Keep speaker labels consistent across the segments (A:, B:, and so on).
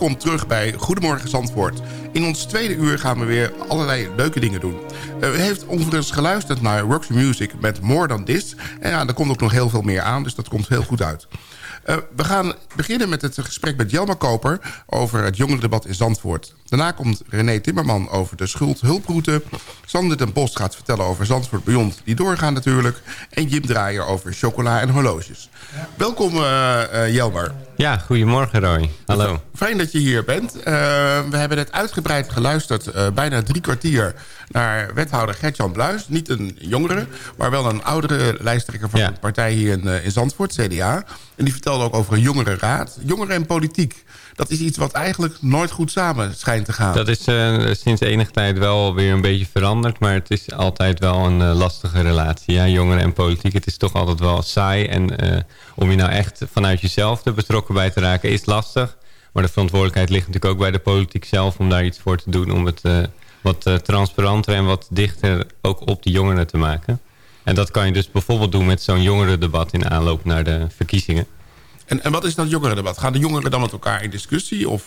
A: Welkom terug bij Goedemorgen Zandvoort. In ons tweede uur gaan we weer allerlei leuke dingen doen. Eh, u heeft overigens geluisterd naar Roxy Music met More Than This. En ja, er komt ook nog heel veel meer aan, dus dat komt heel goed uit. Eh, we gaan beginnen met het gesprek met Jelma Koper... over het jongerendebat in Zandvoort. Daarna komt René Timmerman over de schuldhulproute. Sander den Bos gaat vertellen over Zandvoort Beyond... die doorgaan natuurlijk. En Jim Draaier over chocola en horloges. Welkom, eh, Jelmer.
B: Ja, goedemorgen Roy. Hallo.
A: Fijn dat je hier bent. Uh, we hebben net uitgebreid geluisterd, uh, bijna drie kwartier... naar wethouder Gertjan Bluis. Niet een jongere, maar wel een oudere lijsttrekker van
B: Ja.
A: de partij hier in, uh, in Zandvoort, CDA. En die vertelde ook over een jongerenraad. Jongeren en politiek, dat is iets wat eigenlijk nooit goed samen schijnt te gaan.
B: Dat is eh, sinds enige tijd wel weer een beetje veranderd. Maar het is altijd wel een eh, lastige relatie. Ja, jongeren en politiek. Het is toch altijd wel saai. En eh, om je nou echt vanuit jezelf er betrokken bij te raken is lastig. Maar de verantwoordelijkheid ligt natuurlijk ook bij de politiek zelf. Om daar iets voor te doen. Om het wat transparanter en wat dichter ook op de jongeren te maken. En dat kan je dus bijvoorbeeld doen met zo'n jongerendebat in aanloop naar de verkiezingen.
A: En, en wat is dat jongerendebat? Gaan de jongeren dan met elkaar in discussie? Of...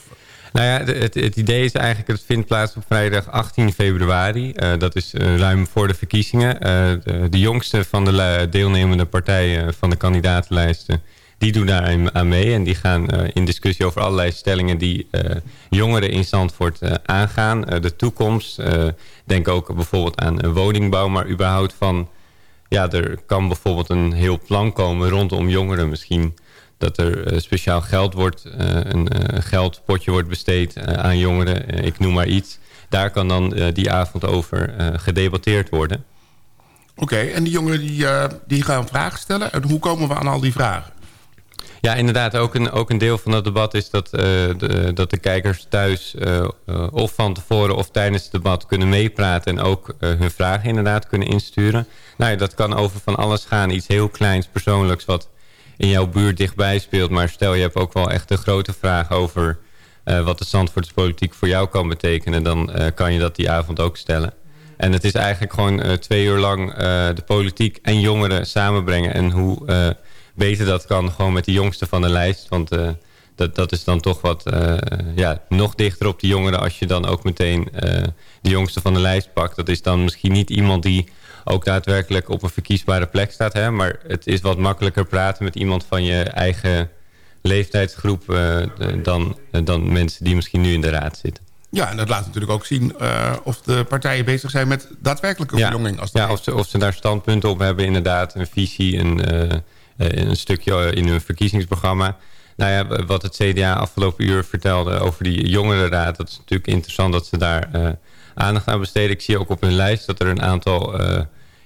B: Nou ja, het, het idee is eigenlijk, het vindt plaats op vrijdag 18 februari. Eh, dat is eh, ruim voor de verkiezingen. Eh, de, de jongste van de deelnemende partijen van de kandidatenlijsten... die doen daar aan- mee. En die gaan in discussie over allerlei stellingen... die jongeren in Zandvoort aangaan. De toekomst. denk ook bijvoorbeeld aan woningbouw. Maar überhaupt van... Ja, er kan bijvoorbeeld een heel plan komen rondom jongeren misschien dat er eh, speciaal geld wordt, eh, een eh, geldpotje wordt besteed aan jongeren. Ik noem maar iets. Daar kan dan die avond over gedebatteerd worden.
A: Oké, en die jongeren die, die gaan vragen stellen. En hoe komen we aan al die vragen?
B: Ja, inderdaad. Ook een, ook een deel van het debat is dat, de, dat de kijkers thuis... of van tevoren of tijdens het debat kunnen meepraten... en ook hun vragen inderdaad kunnen insturen. Nou ja, dat kan over van alles gaan. Iets heel kleins, persoonlijks... wat in jouw buurt dichtbij speelt. Maar stel je hebt ook wel echt een grote vraag over... eh, wat de Zandvoortspolitiek voor jou kan betekenen... dan eh, kan je dat die avond ook stellen. En het is eigenlijk gewoon eh, twee uur lang de politiek en jongeren samenbrengen. En hoe beter dat kan gewoon met de jongste van de lijst. Want dat, dat is dan toch wat ja, nog dichter op de jongeren... als je dan ook meteen de jongste van de lijst pakt. Dat is dan misschien niet iemand die ook daadwerkelijk op een verkiesbare plek staat. Hè? Maar het is wat makkelijker praten met iemand van je eigen leeftijdsgroep... eh, dan, dan mensen die misschien nu in de raad zitten.
A: Ja, en dat laat natuurlijk ook zien eh, of de partijen bezig zijn met daadwerkelijke verjonging. Als
B: ja of, ze, of ze daar standpunten op hebben, inderdaad. Een visie, een, eh, eh, een stukje in hun verkiezingsprogramma. Nou ja, wat het CDA afgelopen uur vertelde over die jongerenraad... dat is natuurlijk interessant dat ze daar eh, aandacht aan besteden. Ik zie ook op hun lijst dat er een aantal eh,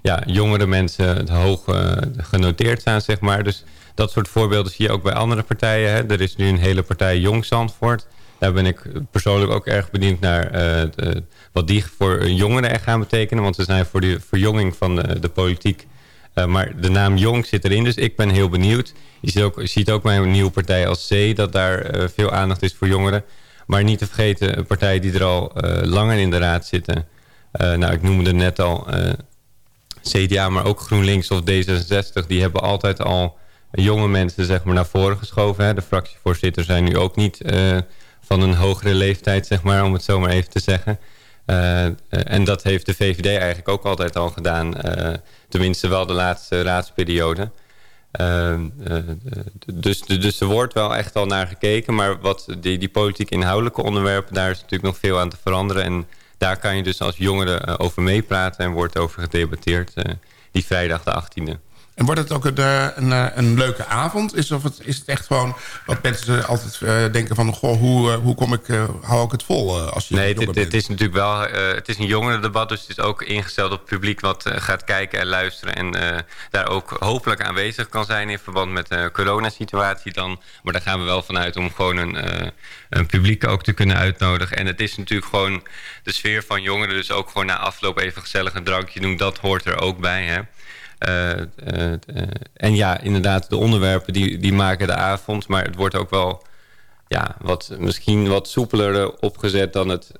B: ja, jongere mensen hoog eh, genoteerd staan, zeg maar. Dus dat soort voorbeelden zie je ook bij andere partijen. Hè. Er is nu een hele partij Jong Zandvoort... Daar ben ik persoonlijk ook erg benieuwd naar eh, de- wat die voor jongeren echt gaan betekenen. Want ze zijn voor de verjonging van de, politiek. Eh, maar de naam Jong zit erin, dus ik ben heel benieuwd. Je ziet ook, een nieuwe partij als C dat daar eh, veel aandacht is voor jongeren. Maar niet te vergeten, een partij die er al eh, langer in de raad zitten. Eh, nou, ik noemde net al eh, CDA, maar ook GroenLinks of D66. Die hebben altijd al jonge mensen zeg maar, naar voren geschoven. Hè. De fractievoorzitter zijn nu ook niet eh, van een hogere leeftijd, zeg maar, om het zo maar even te zeggen. Eh, en dat heeft de VVD eigenlijk ook altijd al gedaan. eh, tenminste wel de laatste raadsperiode. Dus, dus er wordt wel echt al naar gekeken. Maar wat die, die politiek inhoudelijke onderwerpen... daar is natuurlijk nog veel aan te veranderen. En daar kan je dus als jongere eh, over meepraten... en wordt over gedebatteerd eh, die vrijdag de 18e.
A: En wordt het ook een, eh, een, eh, een leuke avond? Is, of het, is het echt gewoon wat mensen altijd eh, denken van... Goh, hoe, hoe kom ik, hou ik het vol als je
B: Nee, dit, dit is natuurlijk wel... het is een jongerendebat, dus het is ook ingesteld op het publiek... wat gaat kijken en luisteren en daar ook hopelijk aanwezig kan zijn... in verband met de coronasituatie dan. Maar daar gaan we wel vanuit om gewoon een, een publiek ook te kunnen uitnodigen. En het is natuurlijk gewoon de sfeer van jongeren... dus ook gewoon na afloop even gezellig een drankje doen... dat hoort er ook bij, hè. Eh, eh, eh, en ja, inderdaad, de onderwerpen die, die maken de avond. Maar het wordt ook wel ja, wat, misschien wat soepeler opgezet dan het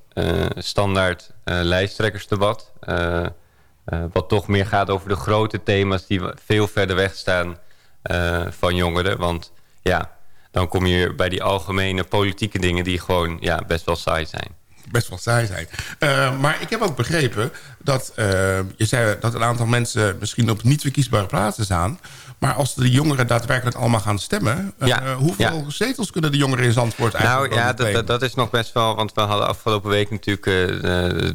B: standaard lijsttrekkersdebat. Wat toch meer gaat over de grote thema's die veel verder weg staan van jongeren. Want ja, dan kom je bij die algemene politieke dingen die gewoon ja, best wel saai zijn.
A: Best wel saai zijn. Eh, maar ik heb ook begrepen dat eh, je zei dat een aantal mensen misschien op niet verkiesbare plaatsen staan. Maar als de jongeren daadwerkelijk allemaal gaan stemmen, eh, hoeveel zetels kunnen de jongeren in Zandvoort eigenlijk
B: Nou ja, dat, is nog best wel... want we hadden afgelopen week natuurlijk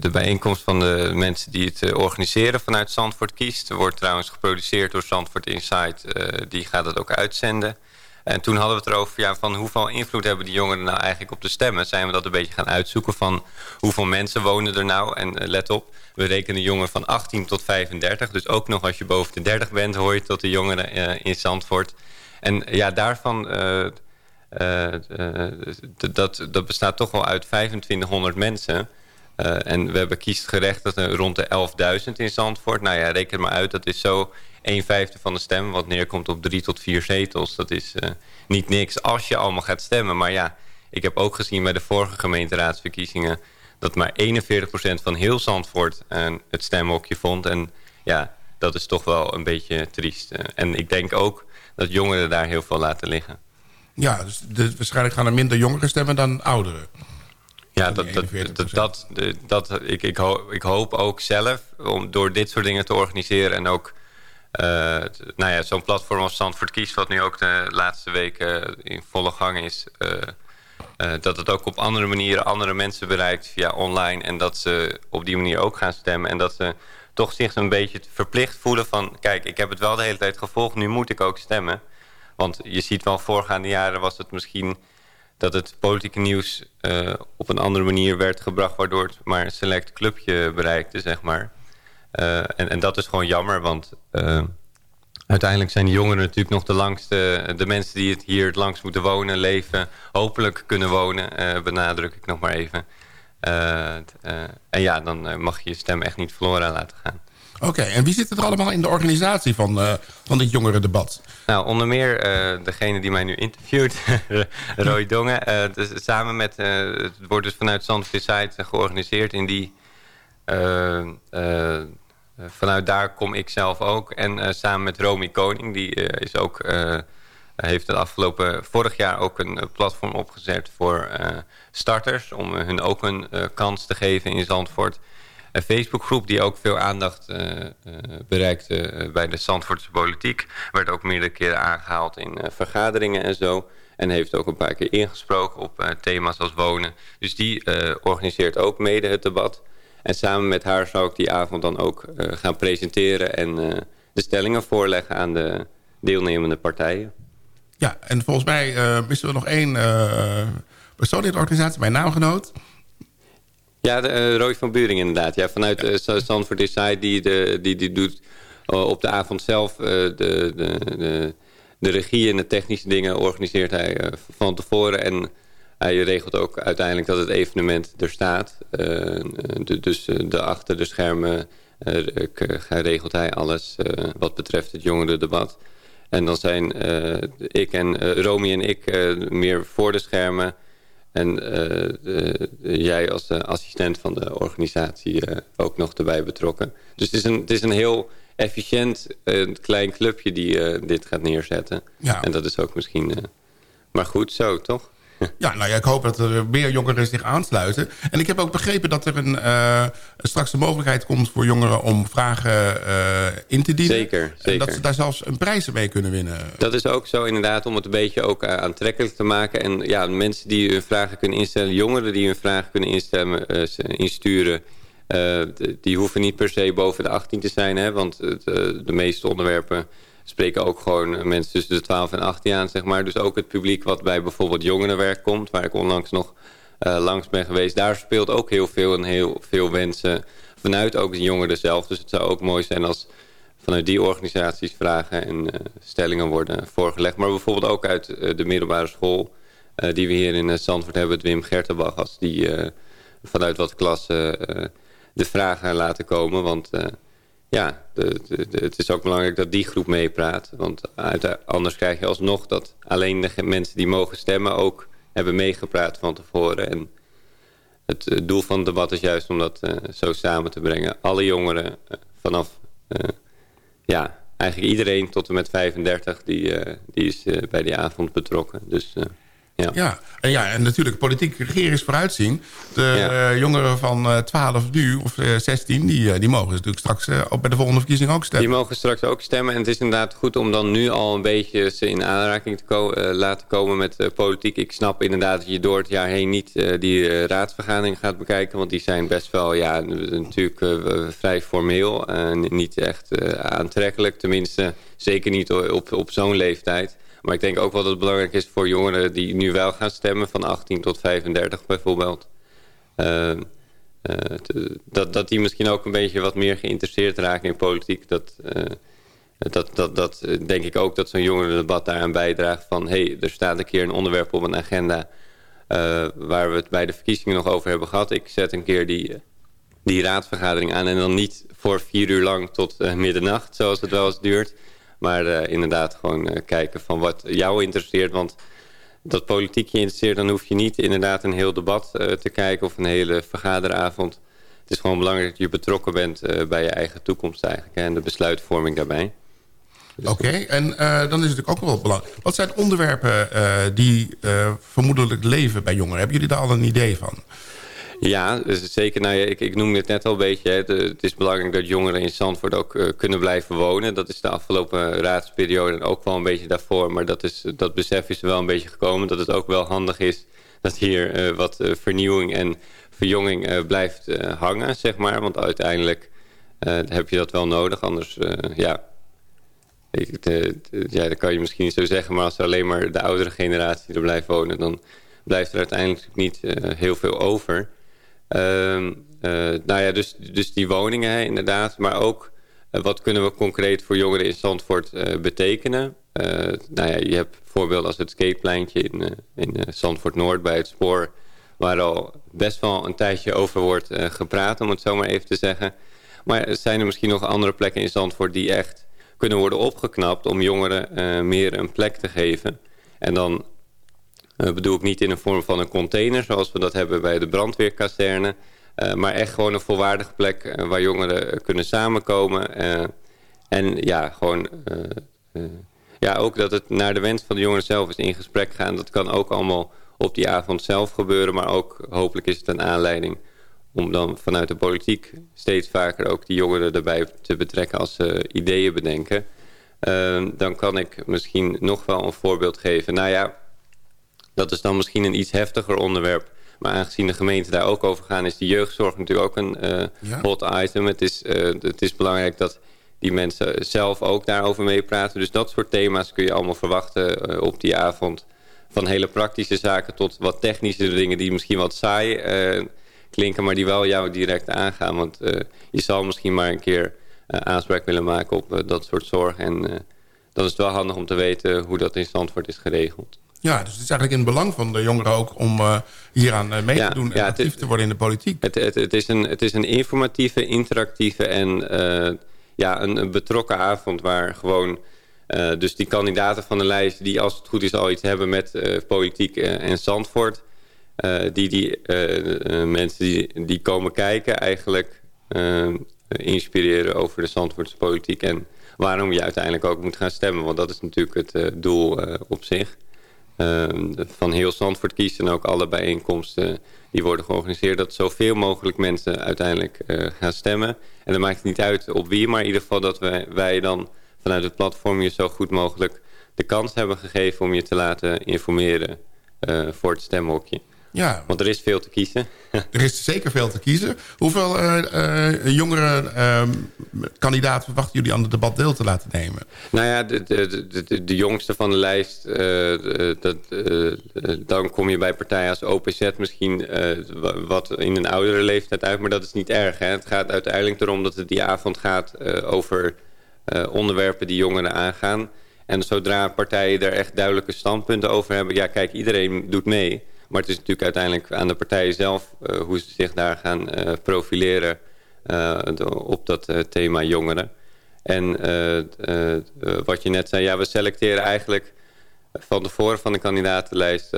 B: de, bijeenkomst van de mensen die het organiseren vanuit Zandvoort Kiest. Er wordt trouwens geproduceerd door Zandvoort Insight. die gaat het ook uitzenden. En toen hadden we het erover ja, van hoeveel invloed hebben die jongeren nou eigenlijk op de stemmen. Zijn we dat een beetje gaan uitzoeken van hoeveel mensen wonen er nou. En eh, let op, we rekenen jongeren van 18 tot 35. Dus ook nog als je boven de 30 bent hoor je tot de jongeren eh, in Zandvoort. En ja, daarvan... eh, eh, eh, dat, dat bestaat toch wel uit 2500 mensen. Eh, en we hebben kiesgerechtigden rond de 11.000 in Zandvoort. Nou ja, reken maar uit, dat is zo 1 vijfde van de stem... wat neerkomt op drie tot vier zetels. Dat is eh, niet niks als je allemaal gaat stemmen. Maar ja, ik heb ook gezien bij de vorige gemeenteraadsverkiezingen... dat maar 41% van heel Zandvoort eh, het stemhokje vond. En ja, dat is toch wel een beetje triest. En ik denk ook dat jongeren daar heel veel laten liggen.
A: Ja, dus waarschijnlijk gaan er minder jongeren stemmen dan ouderen.
B: Ja, dat, dat,
A: 41%.
B: dat, dat, dat, ik, ik, hoop, ik hoop ook zelf om door dit soort dingen te organiseren... en ook eh, nou ja, zo'n platform als Zandvoort Kies... wat nu ook de laatste weken in volle gang is... eh, eh, dat het ook op andere manieren andere mensen bereikt via online... en dat ze op die manier ook gaan stemmen... en dat ze toch zich een beetje verplicht voelen van... kijk, ik heb het wel de hele tijd gevolgd, nu moet ik ook stemmen. Want je ziet wel, voorgaande jaren was het misschien dat het politieke nieuws eh, op een andere manier werd gebracht... waardoor het maar een select clubje bereikte, zeg maar. Eh, en, en dat is gewoon jammer, want eh, uiteindelijk zijn de jongeren natuurlijk nog de langste... de mensen die het hier het langst moeten wonen, leven, hopelijk kunnen wonen... benadruk ik nog maar even. En ja, dan mag je je stem echt niet verloren laten gaan.
A: Oké, en wie zit er allemaal in de organisatie van, eh, van dit jongerendebat?
B: Nou, onder meer eh, degene die mij nu interviewt, Roy Dongen. eh, dus samen met, het wordt dus vanuit Zandvoort georganiseerd. In die, vanuit daar kom ik zelf ook. En samen met Romy Koning, die is ook, heeft het afgelopen vorig jaar ook een platform opgezet voor starters. Om hun ook een kans te geven in Zandvoort. Een Facebookgroep die ook veel aandacht eh, eh, bereikte eh, bij de Zandvoortse politiek. Werd ook meerdere keren aangehaald in vergaderingen en zo. En heeft ook een paar keer ingesproken op thema's als wonen. Dus die organiseert ook mede het debat. En samen met haar zou ik die avond dan ook gaan presenteren... en de stellingen voorleggen aan de deelnemende partijen.
A: Ja, en volgens mij eh missen we nog één eh, persoon in de organisatie, mijn naamgenoot.
B: Ja, de, eh, Roy van Buring inderdaad. Ja, vanuit eh, Za- Zandvoort Decide, die, de, die, die doet eh, op de avond zelf eh, de, de, de, de regie en de technische dingen organiseert hij eh, van tevoren. En hij regelt ook uiteindelijk dat het evenement er staat. Eh, eh, dus eh, de achter de schermen eh, regelt hij alles eh, wat betreft het jongerendebat. En dan zijn eh, ik en eh, Romy en ik eh, meer voor de schermen... En eh, de- jij als eh, assistent van de organisatie eh, ook nog erbij betrokken. Dus het is een, het is een heel efficiënt eh, klein clubje die eh, dit gaat neerzetten.
A: Ja.
B: En dat is ook misschien... eh, maar goed, zo toch?
A: Ja, nou ja, ik hoop dat er meer jongeren zich aansluiten. En ik heb ook begrepen dat er een, eh, straks de mogelijkheid komt voor jongeren om vragen eh, in te dienen.
B: Zeker,
A: En
B: zeker.
A: dat ze daar zelfs een prijs mee kunnen winnen.
B: Dat is ook zo inderdaad om het een beetje ook eh, aantrekkelijk te maken. En ja, mensen die hun vragen kunnen instellen, jongeren die hun vragen kunnen instemmen, s- insturen... die hoeven niet per se boven de 18 te zijn. Hè, want de meeste onderwerpen spreken ook gewoon eh, mensen tussen de 12 en 18 aan. Zeg maar. Dus ook het publiek wat bij bijvoorbeeld jongerenwerk komt... waar ik onlangs nog eh, langs ben geweest... daar speelt ook heel veel en heel veel wensen vanuit ook de jongeren zelf. Dus het zou ook mooi zijn als vanuit die organisaties vragen en eh, stellingen worden voorgelegd. Maar bijvoorbeeld ook uit de middelbare school die we hier in Zandvoort hebben, Wim Gertenbach, als die vanuit wat klassen de vragen laten komen. Want ja, het is ook belangrijk dat die groep meepraat. Want anders krijg je alsnog dat alleen de mensen die mogen stemmen ook hebben meegepraat van tevoren. En het eh, doel van het debat is juist om dat eh, zo samen te brengen. Alle jongeren eh, vanaf ja, eigenlijk iedereen tot en met 35 die, die is bij die avond betrokken. Dus ja.
A: Ja, en, ja, en natuurlijk politiek regeren is vooruitzien. De
B: Ja.
A: eh, jongeren van eh 12 nu, of eh, 16, die, eh, die mogen natuurlijk straks eh, ook bij de volgende verkiezing ook
B: Die
A: stemmen.
B: mogen straks ook stemmen. En het is inderdaad goed om dan nu al een beetje ze in aanraking te ko- eh, laten komen met eh, politiek. Ik snap inderdaad dat je door het jaar heen niet eh, die eh, raadsvergaderingen gaat bekijken. Want die zijn best wel ja, natuurlijk eh, vrij formeel. en niet echt eh, aantrekkelijk. Tenminste, zeker niet op, op zo'n leeftijd. Maar ik denk ook wel dat het belangrijk is voor jongeren die nu wel gaan stemmen... van 18 tot 35 bijvoorbeeld... Uh, uh, dat, dat die misschien ook een beetje wat meer geïnteresseerd raken in politiek. Dat, uh, dat, dat, dat denk ik ook dat zo'n jongerendebat daaraan bijdraagt van... hé, hey, er staat een keer een onderwerp op een agenda... waar we het bij de verkiezingen nog over hebben gehad. Ik zet een keer die, die raadsvergadering aan... en dan niet voor vier uur lang tot middernacht, zoals het wel eens duurt... Maar inderdaad gewoon kijken van wat jou interesseert. Want dat politiek je interesseert... dan hoef je niet inderdaad een heel debat uh, te kijken... of een hele vergaderavond. Het is gewoon belangrijk dat je betrokken bent bij je eigen toekomst eigenlijk... en de besluitvorming daarbij.
A: Dus Oké, okay, en dan is het natuurlijk ook wel belangrijk. Wat zijn onderwerpen die vermoedelijk leven bij jongeren? Hebben jullie daar al een idee van?
B: Ja, dus zeker. Nou ik, ik noemde het net al een beetje. Hè. Het is belangrijk dat jongeren in Zandvoort ook uh, kunnen blijven wonen. Dat is de afgelopen raadsperiode ook wel een beetje daarvoor. Maar dat, is, dat besef is er wel een beetje gekomen. Dat het ook wel handig is dat hier uh, wat uh, vernieuwing en verjonging blijft hangen, zeg maar. Want uiteindelijk heb je dat wel nodig. Anders, ja... Ik, ja, dat kan je misschien niet zo zeggen. Maar als er alleen maar de oudere generatie er blijft wonen... dan blijft er uiteindelijk niet heel veel over... Uh, uh, nou ja, dus, dus die woningen inderdaad. Maar ook uh, wat kunnen we concreet voor jongeren in Zandvoort uh, betekenen. nou ja, je hebt voorbeelden als het skatepleintje in, in Zandvoort Noord bij het spoor. Waar al best wel een tijdje over wordt gepraat, om het zo maar even te zeggen. Maar zijn er misschien nog andere plekken in Zandvoort die echt kunnen worden opgeknapt... om jongeren meer een plek te geven. En dan uh, bedoel ik niet in de vorm van een container... zoals we dat hebben bij de brandweerkazerne... Uh, maar echt gewoon een volwaardige plek uh, waar jongeren kunnen samenkomen. en ja, gewoon... ja, ook dat het naar de wens van de jongeren zelf is in gesprek gaan. Dat kan ook allemaal op die avond zelf gebeuren. Maar ook hopelijk is het een aanleiding om dan vanuit de politiek steeds vaker ook die jongeren erbij te betrekken als ze ideeën bedenken. dan kan ik misschien nog wel een voorbeeld geven. Nou ja, dat is dan misschien een iets heftiger onderwerp. Maar aangezien de gemeente daar ook over gaan... is de jeugdzorg natuurlijk ook een uh, ja. hot item. Het is, uh, het is belangrijk dat die mensen zelf ook daarover meepraten. Dus dat soort thema's kun je allemaal verwachten uh, op die avond. Van hele praktische zaken tot wat technische dingen... die misschien wat saai klinken... maar die wel jou direct aangaan. Want je zal misschien maar een keer aanspraak willen maken op dat soort zorg. En dan is het wel handig om te weten hoe dat in Zandvoort is geregeld.
A: Ja, dus het is eigenlijk in het belang van de jongeren ook om uh, hieraan uh, mee ja, te doen en ja, actief te worden in de politiek.
B: Het, het, het, is, een, het is een informatieve, interactieve en uh, ja, een, een, betrokken avond waar gewoon... dus die kandidaten van de lijst die als het goed is al iets hebben met politiek en Zandvoort... die, die mensen die, die komen kijken eigenlijk inspireren over de Zandvoortse politiek... en waarom je uiteindelijk ook moet gaan stemmen. Want dat is natuurlijk het doel op zich. Uh, van heel Zandvoort kiest en ook alle bijeenkomsten die worden georganiseerd... dat zoveel mogelijk mensen uiteindelijk uh, gaan stemmen. En dan maakt het niet uit op wie, maar in ieder geval dat wij, wij dan vanuit het platform... je zo goed mogelijk de kans hebben gegeven om je te laten informeren uh, voor het stemhokje.
A: Ja.
B: Want er is veel te kiezen.
A: Er is zeker veel te kiezen. Hoeveel uh, uh, jongere uh, kandidaten verwachten jullie aan het debat deel te laten nemen?
B: Nou ja, de, de, de, de jongste van de lijst, eh, dat, dan kom je bij partijen als OPZ misschien wat in een oudere leeftijd uit. Maar dat is niet erg. Hè? Het gaat uiteindelijk erom dat het die avond gaat over onderwerpen die jongeren aangaan. En zodra partijen er echt duidelijke standpunten over hebben... ja kijk, iedereen doet mee... Maar het is natuurlijk uiteindelijk aan de partijen zelf... Uh, hoe ze zich daar gaan uh, profileren uh, op dat thema jongeren. En wat je net zei, ja, we selecteren eigenlijk van tevoren van de kandidatenlijst...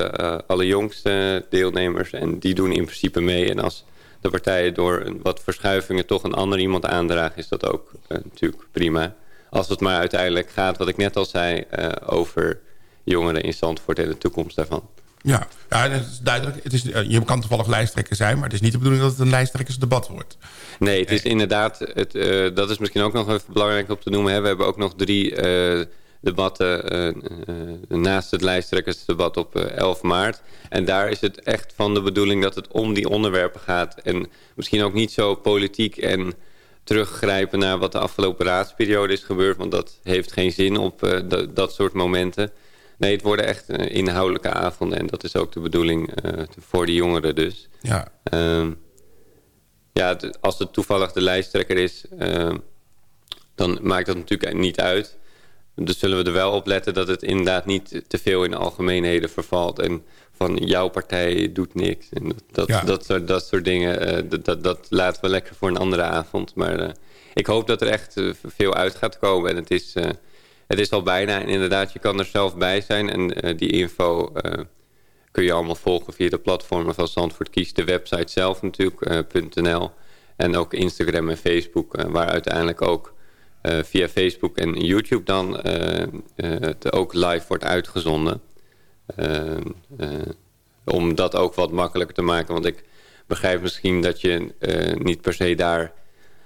B: alle jongste deelnemers en die doen in principe mee. En als de partijen door wat verschuivingen toch een ander iemand aandragen... is dat ook natuurlijk prima. Als het maar uiteindelijk gaat, wat ik net al zei... over jongeren in Zandvoort en de toekomst daarvan.
A: Ja, ja is duidelijk. Het is, eh, je kan toevallig lijsttrekker zijn... maar het is niet de bedoeling dat het een lijsttrekkersdebat wordt.
B: Nee, het is inderdaad... Het, uh, dat is misschien ook nog even belangrijk om te noemen. Hè. We hebben ook nog drie uh, debatten naast het lijsttrekkersdebat op 11 maart. En daar is het echt van de bedoeling dat het om die onderwerpen gaat. En misschien ook niet zo politiek en teruggrijpen naar wat de afgelopen raadsperiode is gebeurd. Want dat heeft geen zin op dat soort momenten. Nee, het worden echt eh, inhoudelijke avonden. En dat is ook de bedoeling eh, voor die jongeren dus.
A: Ja.
B: Ehm, ja, als het toevallig de lijsttrekker is, ehm, dan maakt dat natuurlijk niet uit. Dus zullen we er wel op letten dat het inderdaad niet te veel in de algemeenheden vervalt. En van jouw partij doet niks. En dat, dat,
A: Ja.
B: dat, soort, dat soort dingen, eh, dat, dat, dat laten we lekker voor een andere avond. Maar ik hoop dat er echt veel uit gaat komen. En het is, het is al bijna. En inderdaad, je kan er zelf bij zijn. En eh, die info eh, kun je allemaal volgen via de platformen van Zandvoort Kies. De website zelf natuurlijk, eh, .nl. En ook Instagram en Facebook, waar uiteindelijk ook via Facebook en YouTube dan het ook live wordt uitgezonden. Om dat ook wat makkelijker te maken. Want ik begrijp misschien dat je niet per se daar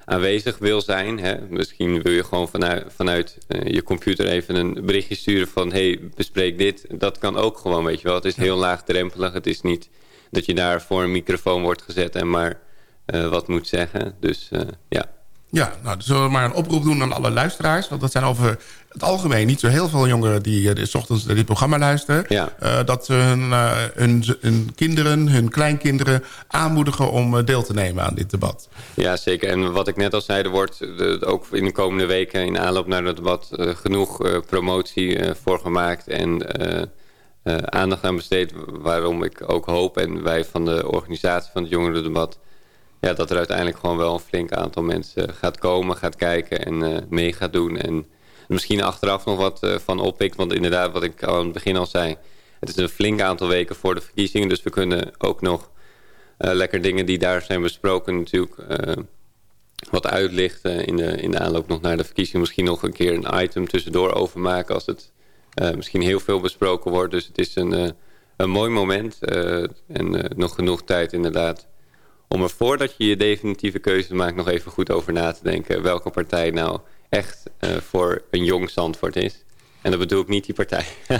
B: aanwezig wil zijn. Hè? Misschien wil je gewoon vanuit, vanuit eh, je computer even een berichtje sturen van... hey, bespreek dit. Dat kan ook gewoon, weet je wel. Het is heel laagdrempelig. Het is niet dat je daar voor een microfoon wordt gezet en maar eh, wat moet zeggen. Dus eh, ja.
A: Ja, nou, dan zullen we maar een oproep doen aan alle luisteraars. Want dat zijn over het algemeen niet zo heel veel jongeren... die eh, s ochtends naar dit programma luisteren.
B: Ja.
A: Eh, dat ze hun, eh, hun, hun kinderen, hun kleinkinderen aanmoedigen... om deel te nemen aan dit debat.
B: Ja, zeker. En wat ik net al zei, er wordt de- ook in de komende weken in aanloop naar het debat genoeg promotie voor gemaakt en aandacht aan besteed. Waarom ik ook hoop en wij van de organisatie van het jongerendebat, ja, dat er uiteindelijk gewoon wel een flink aantal mensen gaat komen, gaat kijken en eh, mee gaat doen. En misschien achteraf nog wat eh, van oppikt, want inderdaad, wat ik aan het begin al zei, het is een flink aantal weken voor de verkiezingen, dus we kunnen ook nog eh, lekker dingen die daar zijn besproken natuurlijk wat uitlichten in de, in de aanloop nog naar de verkiezingen. Misschien nog een keer een item tussendoor overmaken als het misschien heel veel besproken wordt. Dus het is een, een mooi moment en nog genoeg tijd inderdaad om er voordat je je definitieve keuze maakt nog even goed over na te denken welke partij nou echt eh, voor een jong Zandvoort is. En dat bedoel ik niet die partij.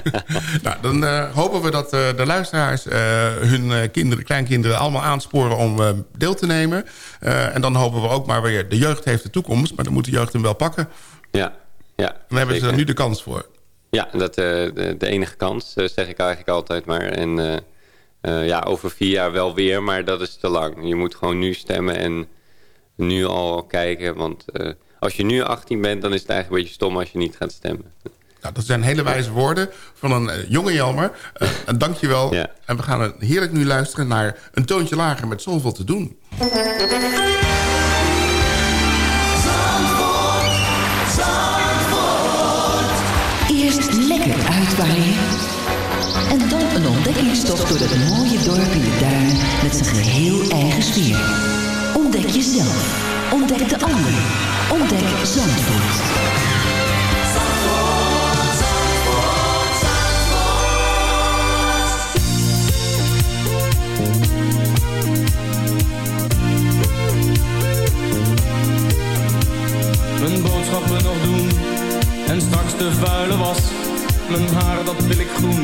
A: Nou, dan eh, hopen we dat eh, de luisteraars hun kinderen, kleinkinderen allemaal aansporen om deel te nemen. En dan hopen we ook maar weer, de jeugd heeft de toekomst, maar dan moet de jeugd hem wel pakken.
B: ja, ja.
A: Dan hebben ze er nu de kans voor.
B: Ja, dat de, de enige kans, zeg ik eigenlijk altijd maar. En eh, ja, over vier jaar wel weer, maar dat is te lang. Je moet gewoon nu stemmen en nu al kijken. Want eh, als je nu 18 bent, dan is het eigenlijk een beetje stom als je niet gaat stemmen.
A: Nou, dat zijn hele wijze woorden van een eh, jonge Jelmer. Uh, en dankjewel.
B: Ja.
A: En we gaan heerlijk nu luisteren naar een toontje lager met zoveel te doen.
C: Door dat mooie dorp in de duin met zijn geheel eigen sfeer. Ontdek jezelf. Ontdek de ander. Ontdek Zandvoort.
D: Mijn boodschappen nog doen en straks de vuile was. Mijn haar dat wil ik groen,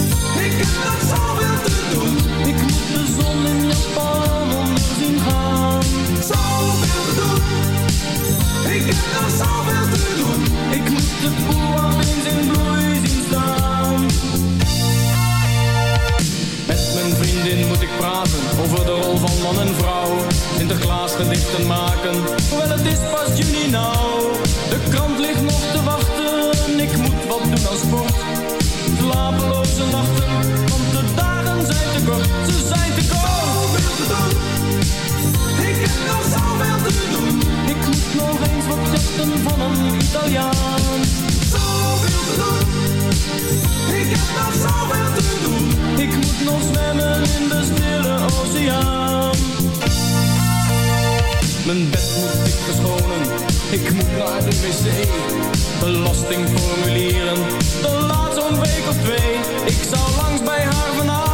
D: Nachten, want de dagen ze zijn te. Zoveel te doen, ik heb nog zoveel te doen. Ik moet nog eens wat jachten van een Italiaan. Zoveel te doen. Ik heb nog zoveel te doen. Ik moet nog zwemmen in de stille oceaan. Mijn bed moet ik verschonen. Ik moet naar de wc. Belastingformulieren. De laatste week of twee. Ik zou langs bij haar vanavond,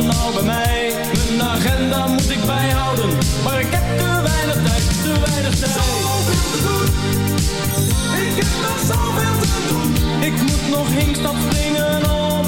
D: ze nou bij mij? Mijn agenda moet ik bijhouden, maar ik heb te weinig tijd, te weinig tijd. Zoveel te doen, ik heb nog zoveel te doen. Ik moet nog hinkstap springen op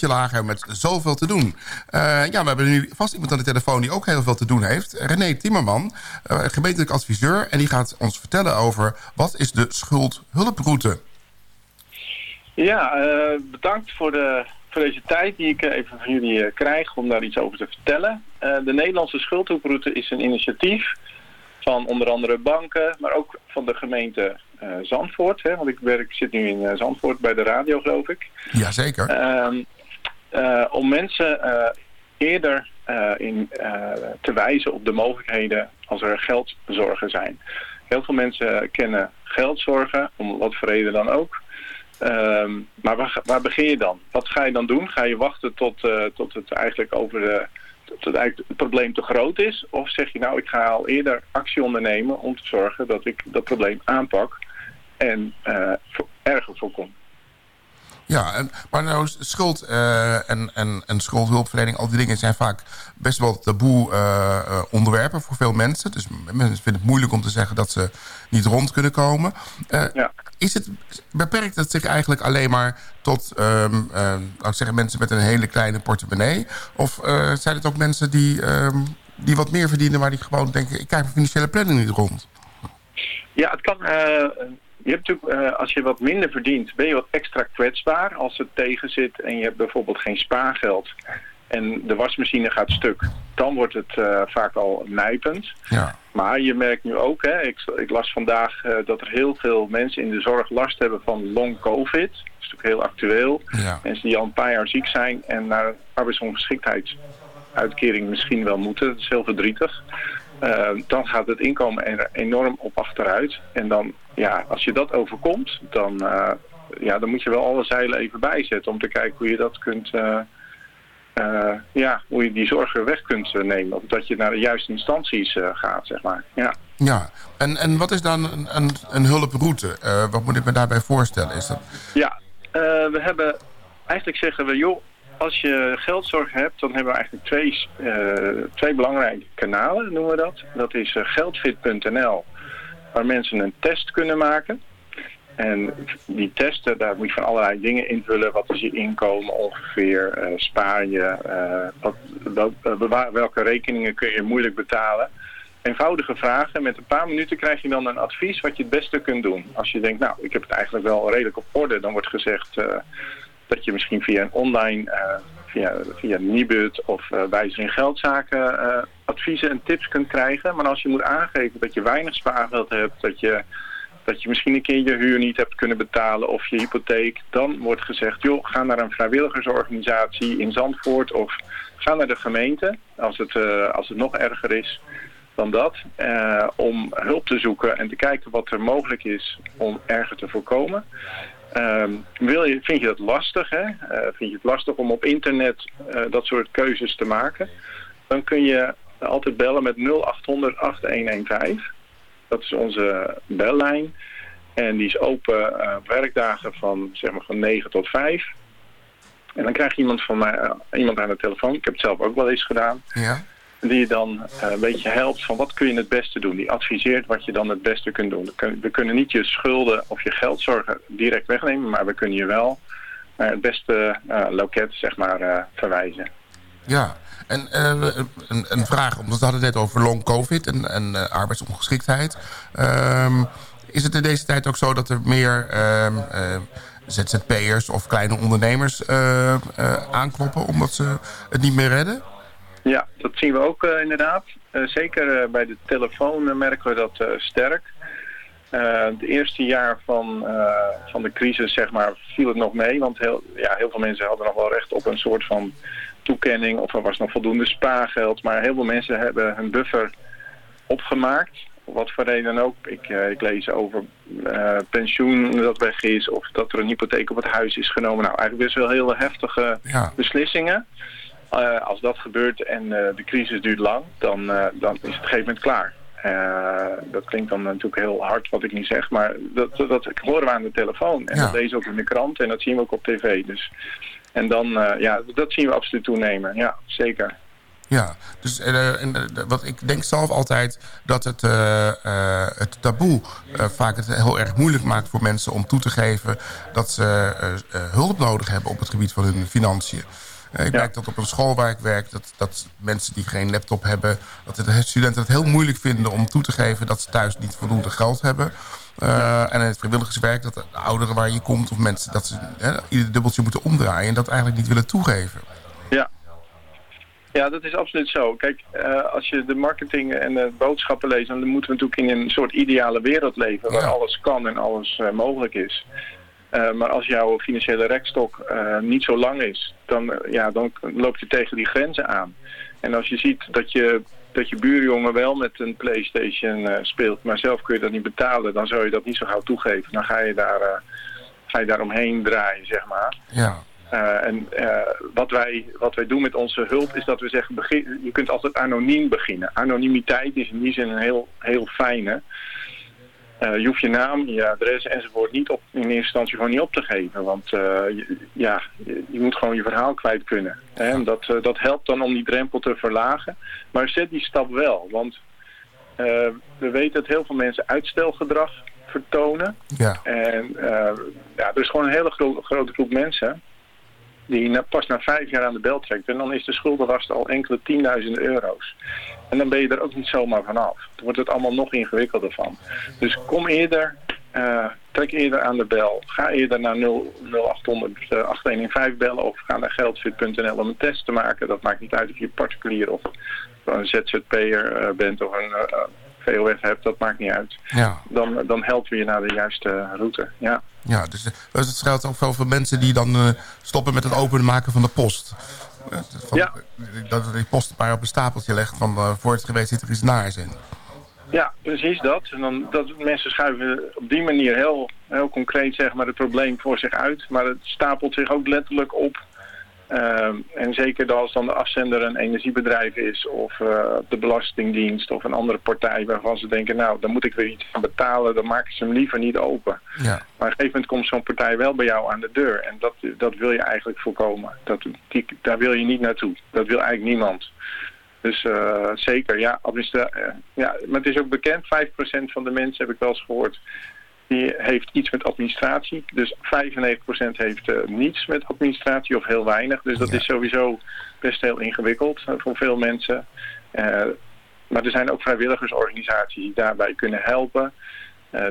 A: Lager met zoveel te doen. Eh, ja, we hebben nu vast iemand aan de telefoon die ook heel veel te doen heeft. René Timmerman, uh, gemeentelijk adviseur. En die gaat ons vertellen over wat is de schuldhulproute.
E: Ja, eh, bedankt voor, de, voor deze tijd die ik eh, even van jullie eh, krijg om daar iets over te vertellen. Eh, de Nederlandse schuldhulproute is een initiatief van onder andere banken, maar ook van de gemeente eh, Zandvoort. Hè, want ik, werk, zit nu in eh, Zandvoort bij de radio, geloof ik.
A: Jazeker.
E: Ehm, eh, om mensen eerder in, te wijzen op de mogelijkheden als er geldzorgen zijn. Heel veel mensen kennen geldzorgen, om wat voor reden dan ook. Ehm, maar waar, waar begin je dan? Wat ga je dan doen? Ga je wachten tot, tot het eigenlijk over de het, eigenlijk het probleem te groot is? Of zeg je nou, ik ga al eerder actie ondernemen om te zorgen dat ik dat probleem aanpak en voor- erger voorkom?
A: Ja, en, maar nou, schuld eh, en, en, en schuldhulpverlening, al die dingen zijn vaak best wel taboe eh, eh, onderwerpen voor veel mensen. Dus mensen vinden het moeilijk om te zeggen dat ze niet rond kunnen komen.
E: Ja.
A: is het, beperkt het zich eigenlijk alleen maar tot laat ik zeggen, mensen met een hele kleine portemonnee? Of zijn het ook mensen die, ehm, die wat meer verdienen, maar die gewoon denken, ik krijg mijn financiële planning niet rond?
E: Ja, het kan. Je hebt natuurlijk, eh, als je wat minder verdient, ben je wat extra kwetsbaar. Als het tegen zit en je hebt bijvoorbeeld geen spaargeld en de wasmachine gaat stuk, dan wordt het eh, vaak al nijpend.
A: Ja.
E: Maar je merkt nu ook, hè, ik, ik las vandaag eh, dat er heel veel mensen in de zorg last hebben van long covid. Dat is natuurlijk heel actueel.
A: Ja.
E: Mensen die al een paar jaar ziek zijn en naar arbeidsongeschiktheidsuitkering misschien wel moeten. Dat is heel verdrietig. Eh, dan gaat het inkomen er enorm op achteruit. En dan, ja, als je dat overkomt, dan, eh, ja, dan moet je wel alle zeilen even bijzetten om te kijken hoe je dat kunt, eh, eh, ja, hoe je die zorgen weg kunt nemen. Of dat je naar de juiste instanties gaat, zeg maar. Ja.
A: Ja, en, en wat is dan een, een, een hulproute? Wat moet ik me daarbij voorstellen? Is dat...
E: Ja, we hebben eigenlijk zeggen we, joh, als je geldzorg hebt, dan hebben we eigenlijk twee, eh, twee belangrijke kanalen, noemen we dat. Dat is eh, geldfit.nl, waar mensen een test kunnen maken. En die testen, daar moet je van allerlei dingen invullen. Wat is je inkomen ongeveer? eh, spaar je? wat, welke rekeningen kun je moeilijk betalen? Eenvoudige vragen. Met een paar minuten krijg je dan een advies wat je het beste kunt doen. Als je denkt, nou, ik heb het eigenlijk wel redelijk op orde. Dan wordt gezegd dat je misschien via een online, eh, via, via Nibud of eh Wijzer in Geldzaken eh, adviezen en tips kunt krijgen. Maar als je moet aangeven dat je weinig spaargeld hebt, dat je dat je misschien een keer je huur niet hebt kunnen betalen of je hypotheek, dan wordt gezegd, joh, ga naar een vrijwilligersorganisatie in Zandvoort of ga naar de gemeente, als het, als het nog erger is dan dat, om hulp te zoeken en te kijken wat er mogelijk is om erger te voorkomen. Ehm, wil je, vind je dat lastig, hè? Eh, vind je het lastig om op internet eh, dat soort keuzes te maken? Dan kun je altijd bellen met 0800 8115. Dat is onze bellijn. En die is open op werkdagen van, zeg maar, van 9 tot 5. En dan krijg je iemand, van mij, iemand aan de telefoon. Ik heb het zelf ook wel eens gedaan.
A: Ja?
E: Die je dan eh, een beetje helpt van wat kun je het beste doen. Die adviseert wat je dan het beste kunt doen. We kunnen, niet je schulden of je geldzorgen direct wegnemen. Maar we kunnen je wel naar het beste eh, loket zeg maar, eh, verwijzen.
A: Ja, en eh, een, een vraag, omdat we hadden het net over long covid en, en eh, arbeidsongeschiktheid. Ehm, is het in deze tijd ook zo dat er meer ehm, eh, ZZP'ers of kleine ondernemers eh, eh, aankloppen omdat ze het niet meer redden?
E: Ja, dat zien we ook eh, inderdaad. Eh, zeker eh, bij de telefoon merken we dat sterk. Het eerste jaar van, van de crisis zeg maar, viel het nog mee. Want heel, ja, heel veel mensen hadden nog wel recht op een soort van toekenning. Of er was nog voldoende spaargeld. Maar heel veel mensen hebben hun buffer opgemaakt. Wat voor reden ook. Ik, ik lees over pensioen dat weg is. Of dat er een hypotheek op het huis is genomen. Nou, eigenlijk best wel hele heftige
A: Ja.
E: beslissingen. Eh, als dat gebeurt en eh, de crisis duurt lang, dan, eh, dan is het op een gegeven moment klaar. Dat klinkt dan natuurlijk heel hard wat ik niet zeg, maar dat, dat, dat horen we aan de telefoon. En
A: Ja.
E: dat lezen we ook in de krant en dat zien we ook op tv. Dus. En dan, ja, dat zien we absoluut toenemen. Ja, zeker.
A: Ja, dus en, wat ik denk zelf altijd dat het, het taboe vaak het heel erg moeilijk maakt voor mensen om toe te geven dat ze hulp nodig hebben op het gebied van hun financiën. Eh, ik merk dat op een school waar ik werk, dat, dat mensen die geen laptop hebben, dat de studenten het heel moeilijk vinden om toe te geven dat ze thuis niet voldoende geld hebben. Eh, en in het vrijwilligerswerk, dat de ouderen waar je komt of mensen dat ze eh, ieder dubbeltje moeten omdraaien en dat eigenlijk niet willen toegeven.
E: Ja. Ja, dat is absoluut zo. Kijk, eh, als je de marketing en de boodschappen leest, dan moeten we natuurlijk in een soort ideale wereld leven waar
A: Ja.
E: alles kan en alles mogelijk is. Eh, maar als jouw financiële rekstok eh, niet zo lang is, dan, eh, ja, dan loop je tegen die grenzen aan. En als je ziet dat je, dat je buurjongen wel met een Playstation speelt, maar zelf kun je dat niet betalen, dan zou je dat niet zo gauw toegeven. Dan ga je daar, ga je daar omheen draaien, zeg maar.
A: Ja,
E: en wat, wij, wat wij doen met onze hulp is dat we zeggen, begin, je kunt altijd anoniem beginnen. Anonimiteit is in die zin een heel, heel fijne. Uh, je hoeft je naam, je adres enzovoort niet op, in eerste instantie gewoon niet op te geven. Want je, ja, je, je, moet gewoon je verhaal kwijt kunnen. Hè? En dat, dat helpt dan om die drempel te verlagen. Maar zet die stap wel. Want we weten dat heel veel mensen uitstelgedrag vertonen.
A: Ja.
E: En ja, er is gewoon een hele gro grote groep mensen die pas na vijf jaar aan de bel trekt. En dan is de schuldenlast al enkele tienduizenden euro's. En dan ben je er ook niet zomaar vanaf. Dan wordt het allemaal nog ingewikkelder van. Dus kom eerder, uh, trek eerder aan de bel. Ga eerder naar 0800 uh, 8115 bellen of ga naar geldfit.nl om een test te maken. Dat maakt niet uit of je particulier of een ZZP'er uh, bent of een VOF hebt. Dat maakt niet uit.
A: Ja.
E: Dan, dan helpen we je naar de juiste route. Ja.
A: Ja, dus, dus het scheelt ook veel voor mensen die dan uh, stoppen met het openmaken van de post. Van,
E: ja.
A: Dat die post maar op een stapeltje legt van uh, voor het geweest zit er iets naars in.
E: Ja, precies dat. En dan, dat mensen schuiven op die manier heel, heel concreet zeg maar, het probleem voor zich uit. Maar het stapelt zich ook letterlijk op Ehm, en zeker als dan de afzender een energiebedrijf is of eh, de Belastingdienst of een andere partij waarvan ze denken, nou, dan moet ik weer iets aan betalen, dan maken ze hem liever niet open.
A: Ja.
E: Maar op een gegeven moment komt zo'n partij wel bij jou aan de deur. En dat, dat wil je eigenlijk voorkomen. Dat, die, daar wil je niet naartoe. Dat wil eigenlijk niemand. Dus eh, zeker, ja, eh, ja. Maar het is ook bekend, 5% van de mensen, heb ik wel eens gehoord, die heeft iets met administratie. Dus 95% heeft eh, niets met administratie of heel weinig. Dus dat
A: Ja.
E: is sowieso best heel ingewikkeld eh, voor veel mensen. Eh, maar er zijn ook vrijwilligersorganisaties die daarbij kunnen helpen.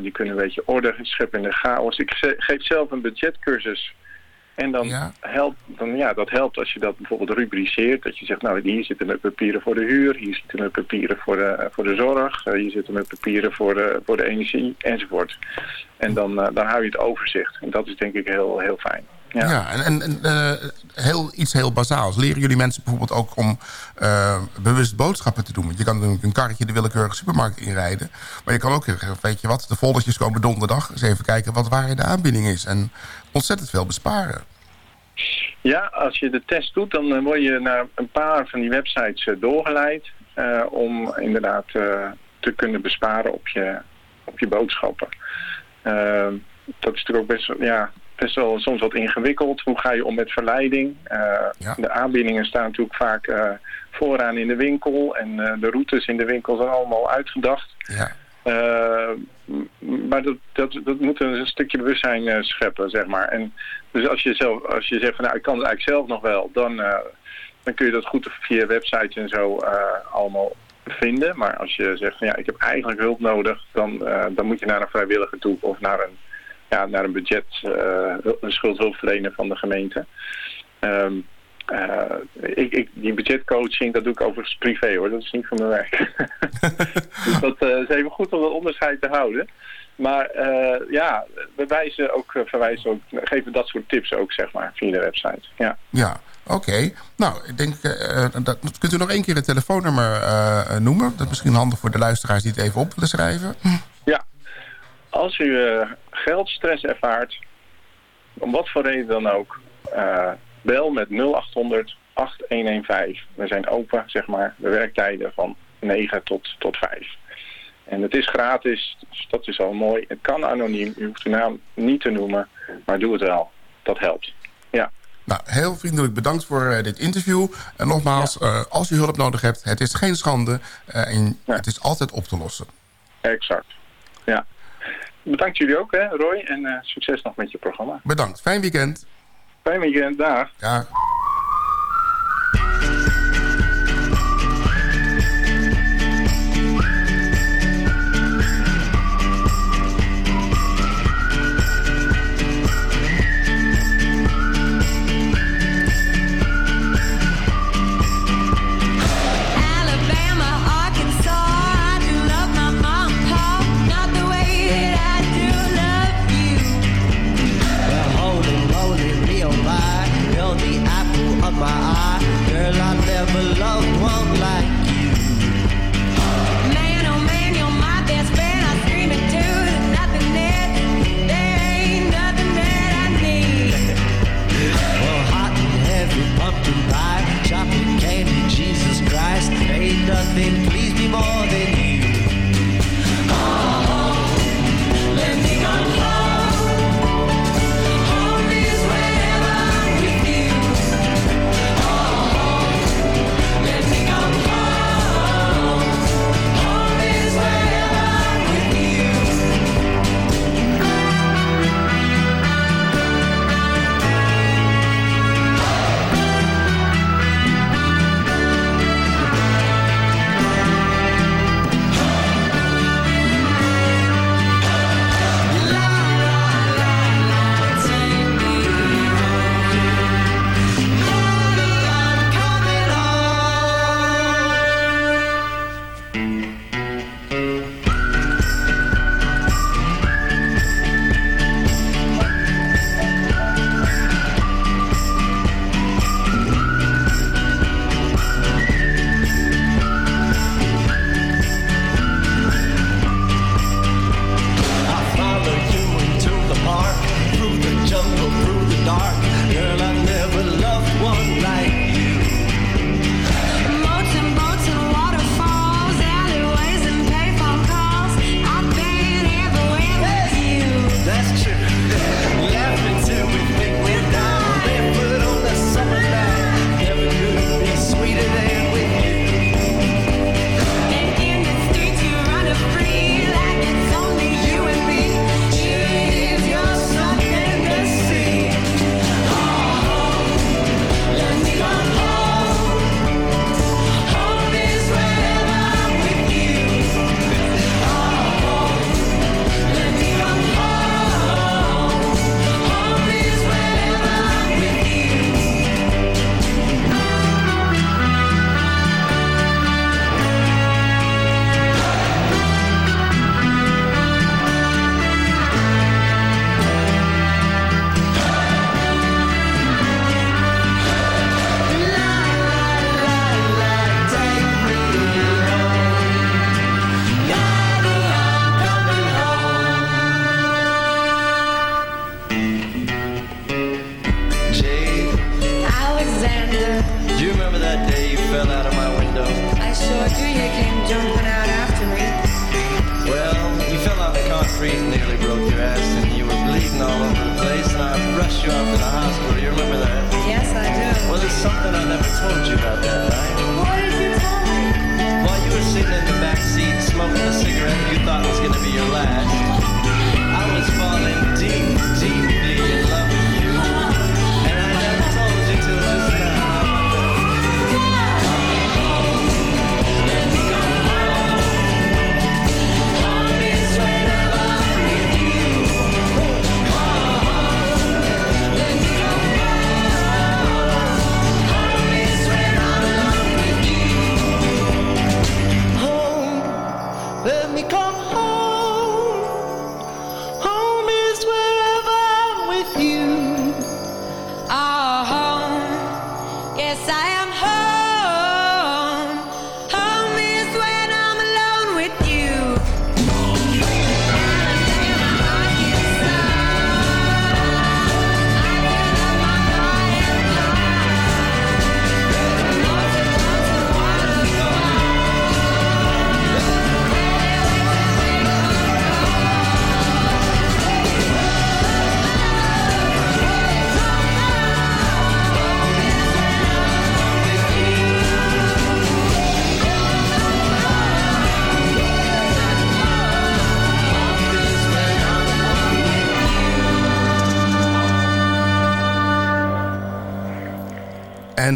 E: Die kunnen een beetje orde scheppen in de chaos. Ik geef zelf een budgetcursus. En dan
A: Ja.
E: helpt, dan, ja, dat helpt als je dat bijvoorbeeld rubriceert. Dat je zegt, nou hier zitten mijn papieren voor de huur. Hier zitten mijn papieren voor de, voor de zorg. eh, hier zitten mijn papieren voor de, voor de energie enzovoort. En dan, eh, dan hou je het overzicht. En dat is denk ik heel, heel fijn.
A: Ja,
E: Ja.
A: en, en, eh, heel, iets heel bazaals. Leren jullie mensen bijvoorbeeld ook om eh, bewust boodschappen te doen? Want je kan natuurlijk een karretje de willekeurige supermarkt inrijden. Maar je kan ook zeggen, weet je wat, de foldertjes komen donderdag. Eens even kijken wat waar de aanbieding is. En ontzettend veel besparen.
E: Ja, als je de test doet, dan eh, word je naar een paar van die websites doorgeleid. om inderdaad te kunnen besparen op je, op je boodschappen. Dat is natuurlijk ook best, wel- ja, best wel soms wat ingewikkeld. Hoe ga je om met verleiding? Eh,
A: Ja.
E: De aanbiedingen staan natuurlijk vaak eh, vooraan in de winkel. En eh, de routes in de winkel zijn allemaal uitgedacht.
A: Ja,
E: maar dat, dat, dat moet een stukje bewustzijn scheppen, zeg maar. En dus als je, zelf, als je zegt van nou, ik kan het eigenlijk zelf nog wel, dan, dan kun je dat goed via websites en zo allemaal vinden. Maar als je zegt van ja, ik heb eigenlijk hulp nodig, dan, dan moet je naar een vrijwilliger toe of naar een, ja, naar een budget, eh, een schuldhulpverlener van de gemeente. Ehm, eh, ik, ik, die budgetcoaching, dat doe ik overigens privé hoor. Dat is niet voor mijn werk. dus dat eh, is even goed om dat onderscheid te houden. Maar eh, ja, we wijzen ook, verwijzen ook, geven dat soort tips ook, zeg maar, via de website. Ja.
A: ja. oké. Nou, ik denk, dat, kunt u nog één keer het telefoonnummer noemen? Dat is misschien handig voor de luisteraars die het even op willen schrijven.
E: ja. Als u geldstress ervaart, om wat voor reden dan ook, eh, bel met 0800 8115. We zijn open, zeg maar, de werktijden van 9 tot, tot 5. En het is gratis, dus dat is al mooi. Het kan anoniem, u hoeft uw naam niet te noemen, maar doe het wel. Dat helpt. Ja,
A: Nou, heel vriendelijk bedankt voor eh, dit interview. En nogmaals, eh, als u hulp nodig hebt, het is geen schande. eh, en
E: Ja.
A: het is altijd op te lossen.
E: exact. Ja. Bedankt jullie ook, hè, Roy. En eh, succes nog met je programma.
A: Bedankt. Fijn weekend.
E: Fijn weekend, dag.
A: Ja.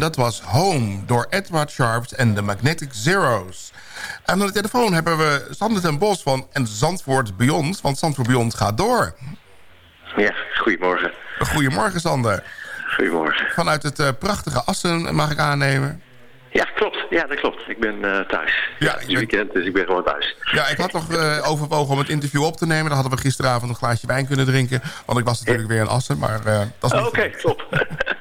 A: Dat was Home door Edward Sharps en de Magnetic Zeros. En aan de telefoon hebben we Sander ten Bos van en Zandvoort Beyond. Want Zandvoort Beyond gaat door.
F: Ja, goedemorgen.
A: Goedemorgen Sander.
F: Goedemorgen.
A: Vanuit het eh, prachtige Assen mag ik aannemen.
F: Ja, klopt. Ja, dat klopt. Ik ben eh, thuis.
A: Ja,
F: het is weekend, dus ik ben gewoon thuis.
A: Ja, ik had nog eh, overwogen om het interview op te nemen. Dan hadden we gisteravond een glaasje wijn kunnen drinken. Want ik was natuurlijk weer in Assen, maar dat is niet
F: Oké, top.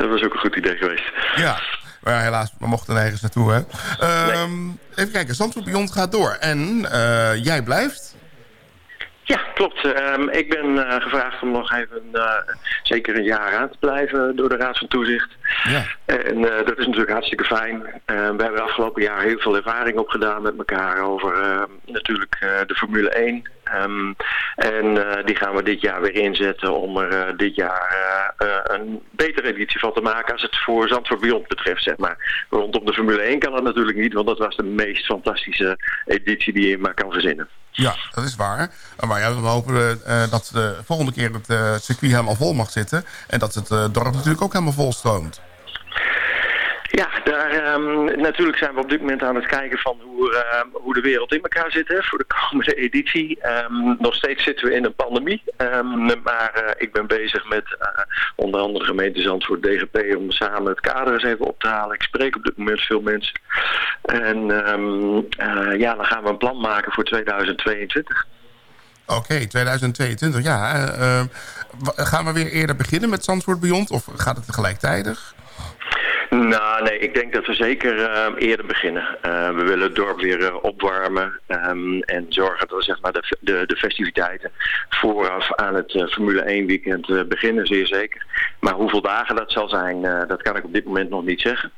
F: dat was ook een goed idee geweest.
A: Ja, maar ja, helaas, we mochten nergens naartoe, hè. Ehm, Even kijken, Zandvoort Beyond gaat door. En eh, jij blijft?
F: Ja, klopt. Ehm, ik ben eh, gevraagd om nog even eh, zeker een jaar aan te blijven door de Raad van Toezicht.
A: Ja.
F: En dat is natuurlijk hartstikke fijn. Eh, we hebben afgelopen jaar heel veel ervaring opgedaan met elkaar over natuurlijk de Formule 1. Ehm, en eh, die gaan we dit jaar weer inzetten om er eh, dit jaar eh, een betere editie van te maken als het voor Zandvoort Beyond betreft, zeg maar. Rondom de Formule 1 kan dat natuurlijk niet, want dat was de meest fantastische editie die je maar kan verzinnen.
A: Ja, dat is waar. Maar ja, we hopen eh, dat de volgende keer het circuit helemaal vol mag zitten. En dat het dorp natuurlijk ook helemaal vol stroomt.
F: Ja, daar, ehm, natuurlijk zijn we op dit moment aan het kijken van hoe, ehm, hoe de wereld in elkaar zit hè, voor de komende editie. Ehm, nog steeds zitten we in een pandemie, maar eh, ik ben bezig met eh, onder andere gemeente Zandvoort, DGP, om samen het kader eens even op te halen. Ik spreek op dit moment veel mensen. En eh, ja, dan gaan we een plan maken voor 2022.
A: Oké, 2022, ja. gaan we weer eerder beginnen met Zandvoort Beyond? Of gaat het gelijktijdig?
F: Nou, nee, ik denk dat we zeker eh, eerder beginnen. Eh, we willen het dorp weer eh, opwarmen ehm, en zorgen dat we zeg maar, de, de, de festiviteiten vooraf aan het eh, Formule 1 weekend eh, beginnen, zeer zeker. Maar hoeveel dagen dat zal zijn, dat kan ik op dit moment nog niet zeggen.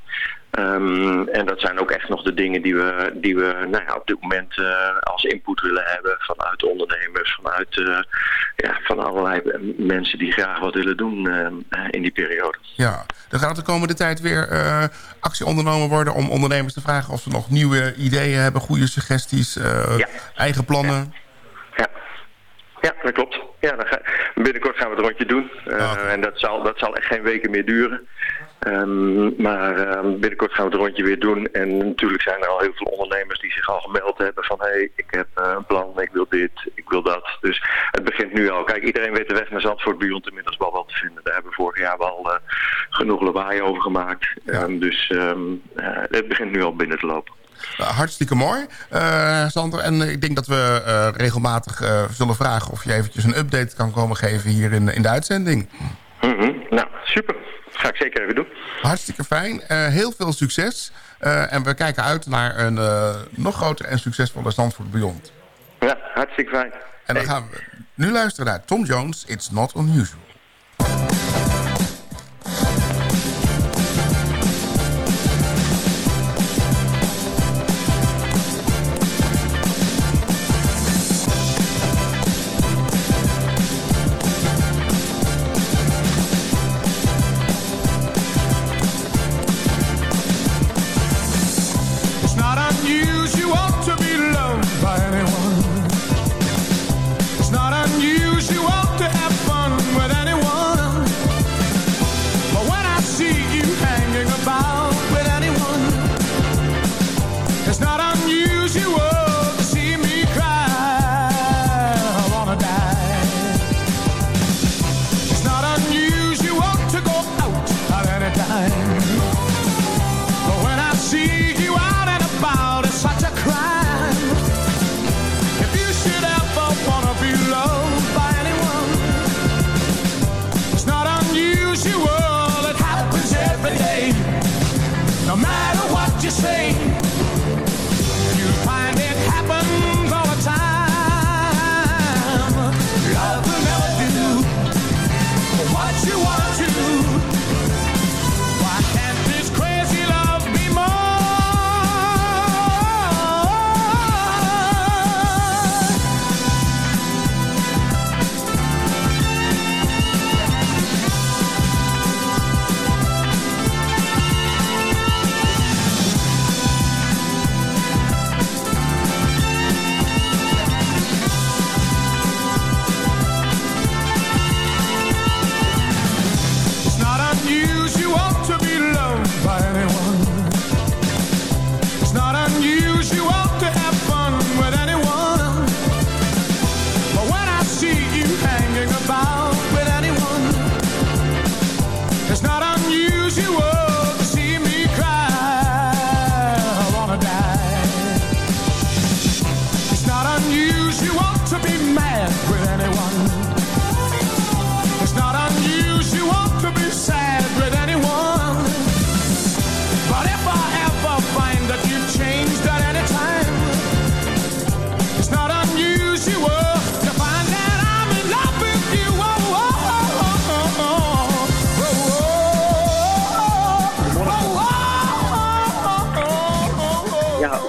F: Ehm, en dat zijn ook echt nog de dingen die we, die we nou ja, op dit moment als input willen hebben vanuit ondernemers, vanuit ja, van allerlei mensen die graag wat willen doen eh, eh, in die periode.
A: Ja, er gaat de komende tijd weer eh, actie ondernomen worden... om ondernemers te vragen of ze nog nieuwe ideeën hebben... goede suggesties,
F: Ja.
A: eigen plannen.
F: Ja. Ja, dat klopt. Ja, dan ga, binnenkort gaan we het rondje doen. En dat zal, dat zal echt geen weken meer duren. Ehm, maar ehm, binnenkort gaan we het rondje weer doen. En natuurlijk zijn er al heel veel ondernemers die zich al gemeld hebben van... hé, hey, ik heb eh, een plan, ik wil dit, ik wil dat. Dus het begint nu al. Kijk, iedereen weet de weg naar Zandvoort inmiddels wel wat te vinden. Daar hebben we vorig jaar wel eh, genoeg lawaai over gemaakt. Ehm, dus eh, het begint nu al binnen te lopen.
A: Hartstikke mooi, Sander. En ik denk dat we regelmatig zullen vragen... of je eventjes een update kan komen geven hier in, in de uitzending.
F: Mhm. Nou, super. Ga ik zeker even doen.
A: Hartstikke fijn. Eh, heel veel succes. Eh, en we kijken uit naar een eh, nog groter en succesvolle Zandvoort Beyond.
F: Ja, hartstikke fijn.
A: En dan
F: Hey.
A: gaan we nu luisteren naar Tom Jones, It's Not Unusual.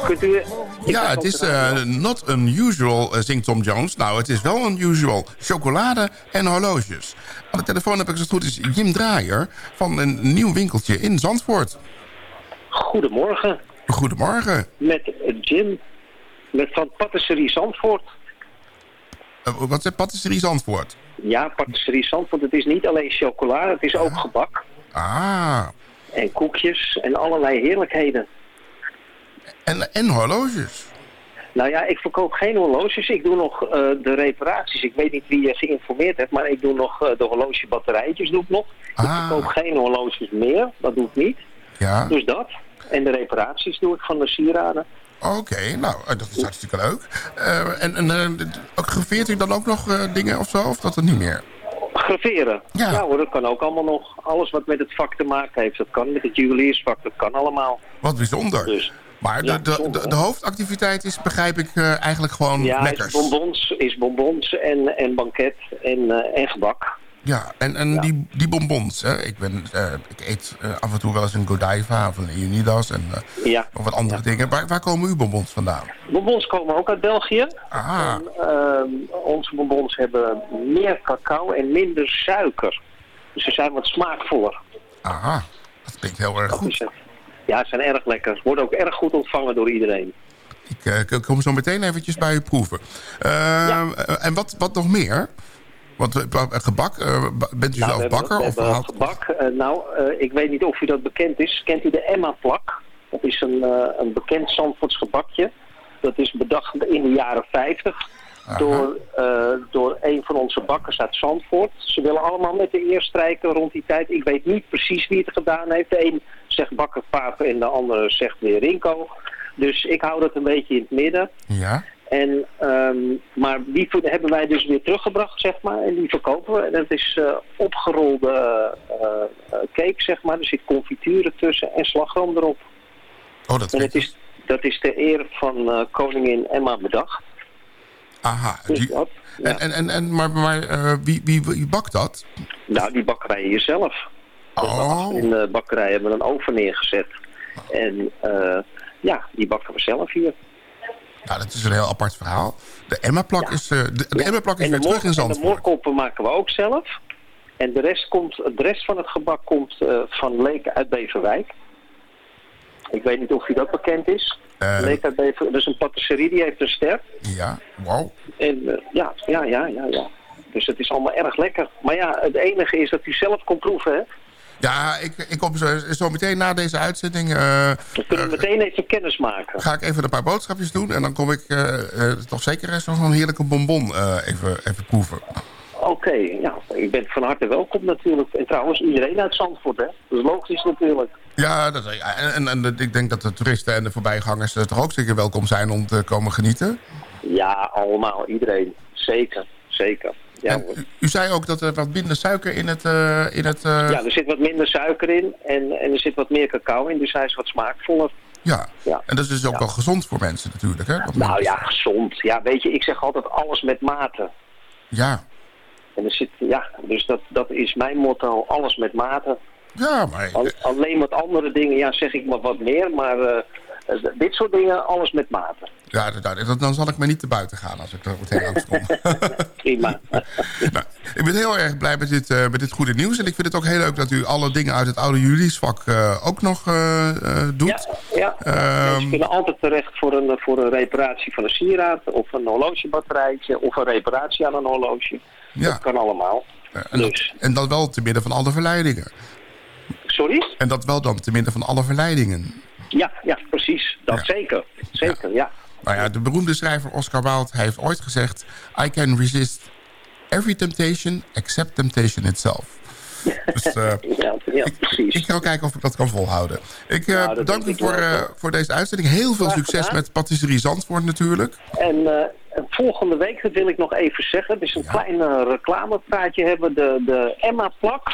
G: Kunt u...
A: Ja, het is eh, not unusual, eh, zingt Tom Jones. Nou, het is wel unusual. Chocolade en horloges. Aan de telefoon heb ik, als het goed is, Jim Draaier... van een nieuw winkeltje in Zandvoort.
G: Goedemorgen,
A: Goedemorgen.
G: met Jim, met van Patisserie Zandvoort.
A: Eh, wat is patisserie Zandvoort?
G: Ja, Patisserie Zandvoort, het is niet alleen chocola, het is ook gebak
A: Ah,
G: en koekjes en allerlei heerlijkheden.
A: En, en horloges.
G: Nou ja, ik verkoop geen horloges. Ik doe nog eh, de reparaties. Ik weet niet wie je geïnformeerd hebt, maar ik doe nog eh, de horlogebatterijtjes doe ik nog. Ik
A: Ah.
G: verkoop geen horloges meer, dat doe ik niet.
A: Ja,
G: Dus dat. En de reparaties doe ik van de sieraden.
A: oké. nou, eh, dat is hartstikke leuk. Eh, en en graveert u dan ook nog dingen of zo? Of dat er niet meer?
G: Graveren.
A: Ja.
G: hoor, dat kan ook allemaal nog. Alles wat met het vak te maken heeft, dat kan. Met het juweliersvak, dat kan allemaal.
A: Wat bijzonder.
G: Dus
A: Maar de,
G: Ja,
A: de, de, hoofdactiviteit is, begrijp ik, eh, eigenlijk gewoon
G: ja,
A: lekkers.
G: is bonbons, is bonbons en, en banket en, eh, en gebak.
A: Ja, en, en
G: Ja.
A: Die, die bonbons. Hè? Ik, ben, eh, ik eet af en toe wel eens een Godiva of een Unidas en
G: Ja.
A: nog wat andere
G: Ja.
A: dingen. Waar, waar komen uw bonbons vandaan?
G: Bonbons komen ook uit België.
A: Ah,
G: En, ehm, onze bonbons hebben meer cacao en minder suiker. Dus ze zijn wat smaakvoller.
A: aha. Dat klinkt heel erg goed.
G: Ja, ze zijn erg lekker. Ze worden ook erg goed ontvangen door iedereen.
A: Ik eh, kom zo meteen eventjes bij u proeven. Eh, eh, En wat, wat nog meer? Want eh, gebak, bent u
G: Nou,
A: zelf bakker?
G: we
A: Of
G: gebak. Nou, ik weet niet of u dat bekend is. Kent u de Emma-plak? Dat is een, een bekend Zandvoorts gebakje. Dat is bedacht in de jaren 50 door, eh, door een van onze bakkers uit Zandvoort. Ze willen allemaal met de eer strijken rond die tijd. Ik weet niet precies wie het gedaan heeft. De een zegt bakker Paap en de andere zegt weer Rinko. Dus ik hou dat een beetje in het midden.
A: Ja?
G: En, ehm, maar die hebben wij dus weer teruggebracht, zeg maar. En die verkopen we. En dat is eh, opgerolde eh, cake, zeg maar. Er zit confituur tussen en slagroom erop.
A: Oh, dat
G: En het
A: klinkt...
G: is, dat is ter eer van koningin Emma bedacht.
A: Aha.
G: Dus
A: die-
G: dat, ja.
A: En, en, en, en, maar maar eh, wie, wie, wie bakt dat?
G: Nou, die bakkerij hier zelf. Dus
A: Oh,
G: In de bakkerij hebben we een oven neergezet. En eh, ja, die bakken we zelf hier.
A: nou, dat is een heel apart verhaal. De Emma-plak is, eh, de, de Emma-plak is
G: En
A: weer
G: de,
A: terug in
G: moor- en de
A: Zandvoort.
G: moorkoppen maken we ook zelf. En de rest, komt, de rest van het gebak komt van Leek uit Beverwijk. Ik weet niet of u dat bekend is.
A: Eh,
G: Bever, dat is een patisserie, die heeft een ster.
A: Ja, wow.
G: En eh, ja, ja, ja, ja, ja. Dus het is allemaal erg lekker. Maar ja, het enige is dat u zelf kon proeven, hè.
A: Ja, ik, ik kom zo, zo meteen na deze uitzending... eh,
G: Dan kunnen we
A: eh,
G: meteen even kennis maken.
A: ga ik even een paar boodschapjes doen... en dan kom ik eh, eh, toch zeker eens nog zo'n heerlijke bonbon eh, even, even proeven.
G: Oké, ja, ik ben van harte welkom natuurlijk. En trouwens, iedereen uit Zandvoort, hè. Dat is logisch natuurlijk.
A: Ja, dat, ja, en, en, en ik denk dat de toeristen en de voorbijgangers... eh, toch ook zeker welkom zijn om te komen genieten.
G: Ja, allemaal, iedereen. Zeker, zeker. Ja,
A: En u, u zei ook dat er wat minder suiker in het... eh, in het eh,
G: ja, er zit wat minder suiker in en, en er zit wat meer cacao in, dus hij is wat smaakvoller.
A: Ja.
G: Ja.
A: En dat is dus ook wel gezond voor mensen natuurlijk. Hè?
G: Nou ja, gezond. Ja, weet je, ik zeg altijd alles met mate.
A: Ja.
G: En er zit, ja, dus dat, dat is mijn motto, alles met mate.
A: Ja, maar...
G: Al- alleen met andere dingen, ja, zeg ik maar wat meer, maar eh, dit soort dingen, alles met mate.
A: Ja, dat- dan zal ik maar niet te buiten gaan als ik er meteen langs kom.
G: Prima.
A: Nou, ik ben heel erg blij met dit, eh, met dit goede nieuws. En ik vind het ook heel leuk dat u alle dingen uit het oude juridisch vak eh, ook nog doet.
G: Ja, ja.
A: Ehm,
G: Mensen kunnen altijd terecht voor een, voor een reparatie van een sieraad of een horlogebatterijtje of een reparatie aan een horloge.
A: Ja.
G: Dat kan allemaal.
A: en, dat, en dat wel te midden van alle verleidingen.
G: Sorry?
A: En dat wel dan te midden van alle verleidingen.
G: Ja, ja, precies. Dat zeker. Zeker, ja.
A: Nou ja, de beroemde schrijver Oscar Wilde heeft ooit gezegd... I can resist every temptation except temptation itself. Dus eh,
G: Ja, ja, precies.
A: ik ga kijken of ik dat kan volhouden. Ik eh, bedank
G: denk
A: u
G: ik
A: voor, eh, voor deze uitzending. Heel veel
G: Graag
A: succes
G: gedaan.
A: met Patisserie Zandvoort natuurlijk.
G: En eh, en volgende week, dat wil ik nog even zeggen, dus een klein eh, reclamepraatje hebben. De, de Emma-plak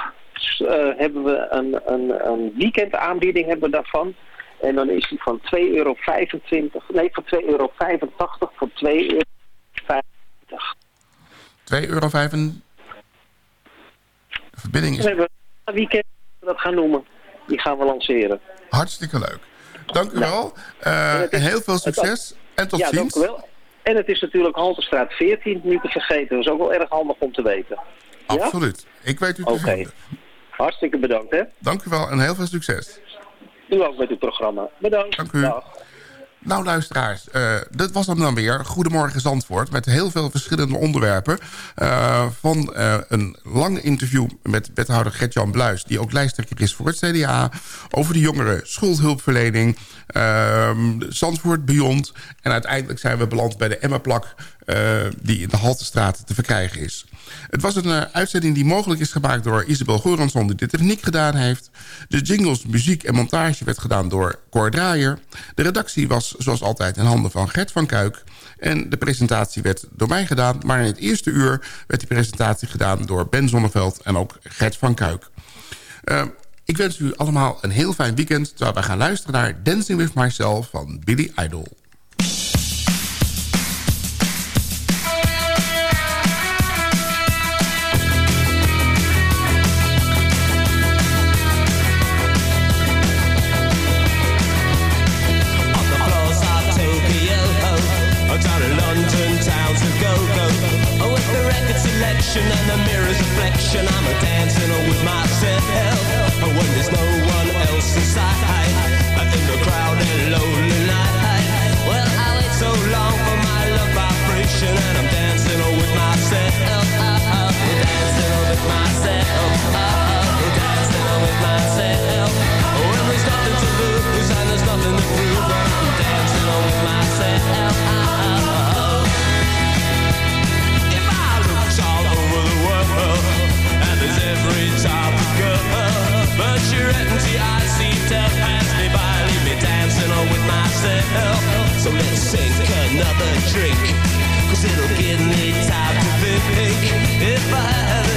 G: eh, hebben we een, een, een weekendaanbieding hebben we daarvan. En dan is die van 2,25 euro, nee van 2,85 euro voor 2,50 euro.
A: 2,05 euro. De verbinding is
G: hebben we een weekend, dat gaan noemen. Die gaan we lanceren.
A: hartstikke leuk. Dank u wel. En heel veel succes. En tot
G: ja,
A: ziens.
G: dank u wel. En het is natuurlijk Halterstraat 14, niet te vergeten. Dat is ook wel erg handig om te weten. Ja?
A: Absoluut. Ik weet u te
G: Oké. Hartstikke bedankt, hè.
A: Dank u wel en heel veel succes.
G: U ook met uw programma. Bedankt.
A: Dank u. Nou luisteraars, eh dit was hem dan weer. Goedemorgen Zandvoort. Met heel veel verschillende onderwerpen. Eh, van eh, een lang interview met wethouder Gert-Jan Bluis... die ook lijsttrekker is voor het CDA. Over de jongeren, schuldhulpverlening. ehm, Zandvoort Beyond. En uiteindelijk zijn we beland bij de Emma-plak... eh, die in de Haltestraat te verkrijgen is. Het was een eh, uitzending die mogelijk is gemaakt door Isabel Goransson... die de techniek gedaan heeft. De jingles, muziek en montage werd gedaan door Cor Draaier. De redactie was zoals altijd in handen van Gert van Kuik. En de presentatie werd door mij gedaan. Maar in het eerste uur werd die presentatie gedaan door Ben Zonneveld... en ook Gert van Kuik. Eh, ik wens u allemaal een heel fijn weekend... terwijl wij gaan luisteren naar Dancing With Myself van Billy Idol.
H: And the mirror's reflection, I'm a dancing with myself. When there's no empty eyes seem to pass me by, leave me dancing with myself. So let's sink another drink, cause it'll give me time to think. If I